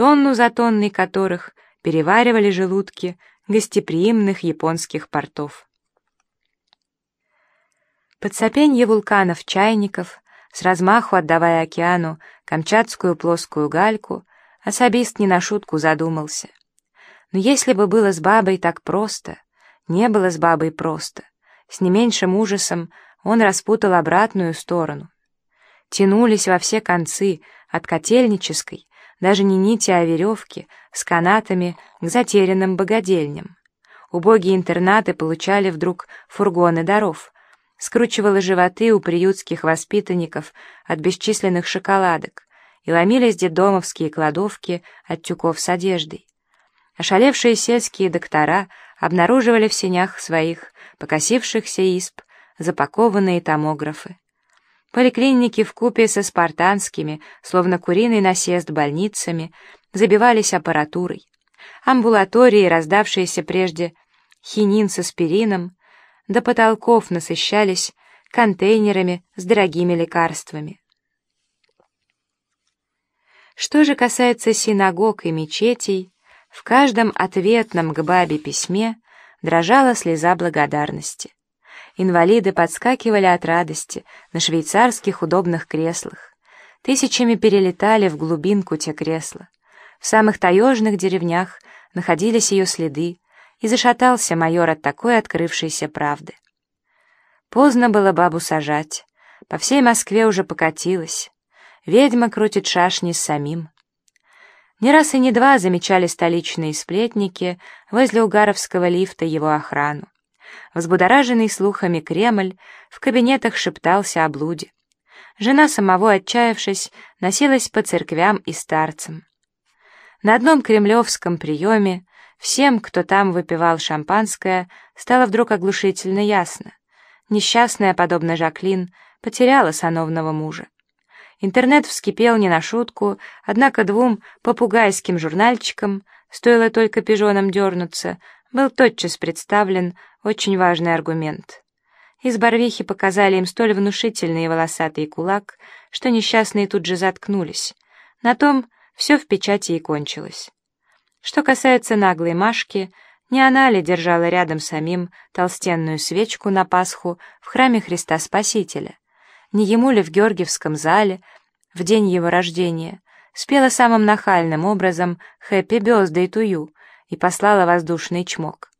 тонну за тонной которых переваривали желудки гостеприимных японских портов. Под сопенье вулканов-чайников, с размаху отдавая океану камчатскую плоскую гальку, особист не на шутку задумался. Но если бы было с бабой так просто, не было с бабой просто, с не меньшим ужасом он распутал обратную сторону. Тянулись во все концы, от котельнической, даже не нити, а веревки, с канатами к затерянным богадельням. Убогие интернаты получали вдруг фургоны даров, скручивало животы у приютских воспитанников от бесчисленных шоколадок, и ломились детдомовские кладовки от тюков с одеждой. Ошалевшие сельские доктора обнаруживали в сенях своих покосившихся исп запакованные томографы. Поликлиники в купе со спартанскими, словно куриный насест больницами, забивались аппаратурой. Амбулатории, раздавшиеся прежде хинин с аспирином, до потолков насыщались контейнерами с дорогими лекарствами. Что же касается синагог и мечетей, в каждом ответном к бабе письме дрожала слеза благодарности. Инвалиды подскакивали от радости на швейцарских удобных креслах. Тысячами перелетали в глубинку те кресла. В самых таежных деревнях находились ее следы, и зашатался майор от такой открывшейся правды. Поздно было бабу сажать. По всей Москве уже покатилась. Ведьма крутит шашни с самим. Не раз и не два замечали столичные сплетники возле угаровского лифта его охрану. Взбудораженный слухами Кремль в кабинетах шептался о блуде. Жена самого, отчаявшись, носилась по церквям и старцам. На одном кремлевском приеме всем, кто там выпивал шампанское, стало вдруг оглушительно ясно. Несчастная, подобно Жаклин, потеряла сановного мужа. Интернет вскипел не на шутку, однако двум попугайским журнальчикам, стоило только пижонам дернуться, был тотчас представлен очень важный аргумент. Из Барвихи показали им столь внушительный и волосатый кулак, что несчастные тут же заткнулись. На том все в печати и кончилось. Что касается наглой Машки, не она ли держала рядом самим толстенную свечку на Пасху в храме Христа Спасителя? Не ему ли в Георгиевском зале, в день его рождения, спела самым нахальным образом «Хэппи Бёздэй Тую» и послала воздушный чмок?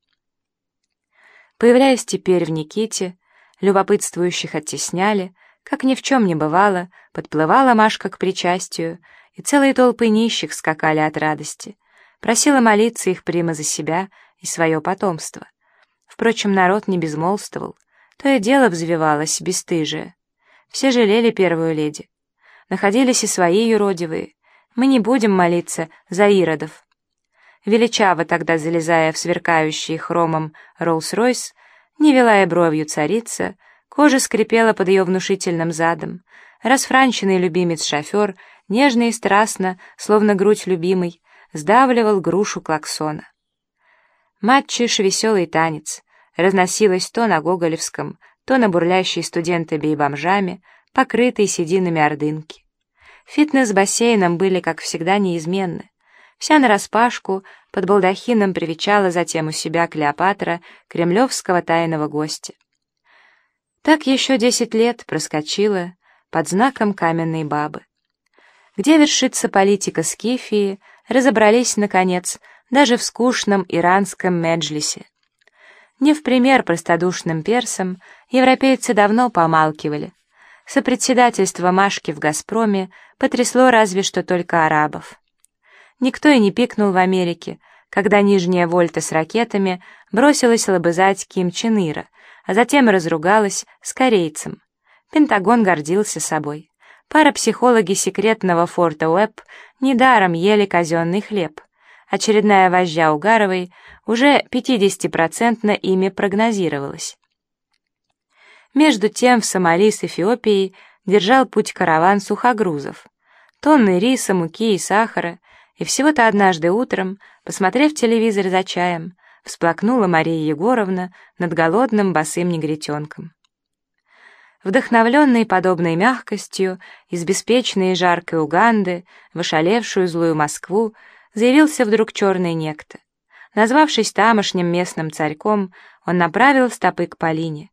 Появляясь теперь в Никите, любопытствующих оттесняли, как ни в чем не бывало, подплывала Машка к причастию, и целые толпы нищих скакали от радости. Просила молиться их прима за себя и свое потомство. Впрочем, народ не безмолвствовал, то и дело взвивалось, бесстыжие. Все жалели первую леди. Находились и свои юродивые. Мы не будем молиться за иродов величаво тогда залезая в сверкающий хромом Роллс-Ройс, не вела и бровью царица, кожа скрипела под ее внушительным задом, расфранченный любимец-шофер, нежно и страстно, словно грудь любимой, сдавливал грушу клаксона. Матчиш веселый танец, разносилась то на Гоголевском, то на бурлящей студентами и бомжами, покрытой сединами ордынки. Фитнес с бассейном были, как всегда, неизменны. Вся нараспашку, под балдахином привечала затем у себя Клеопатра, кремлевского тайного гостя. Так еще десять лет проскочила под знаком каменной бабы. Где вершится политика Скифии, разобрались, наконец, даже в скучном иранском меджлисе. Не в пример простодушным персам европейцы давно помалкивали. Сопредседательство Машки в «Газпроме» потрясло разве что только арабов. Никто и не пикнул в Америке, когда нижняя вольта с ракетами бросилась лобызать Ким Чен Ира, а затем разругалась с корейцем. Пентагон гордился собой. Парапсихологи секретного форта Уэбб недаром ели казенный хлеб. Очередная вожжа Угаровой уже 50% ими прогнозировалась. Между тем в Сомали с Эфиопией держал путь караван сухогрузов. Тонны риса, муки и сахара — и всего-то однажды утром, посмотрев телевизор за чаем, всплакнула Мария Егоровна над голодным босым негритенком. вдохновленный подобной мягкостью, из беспечной и жаркой Уганды, в ошалевшую злую Москву, заявился вдруг черный некто. Назвавшись тамошним местным царьком, он направил стопы к Полине.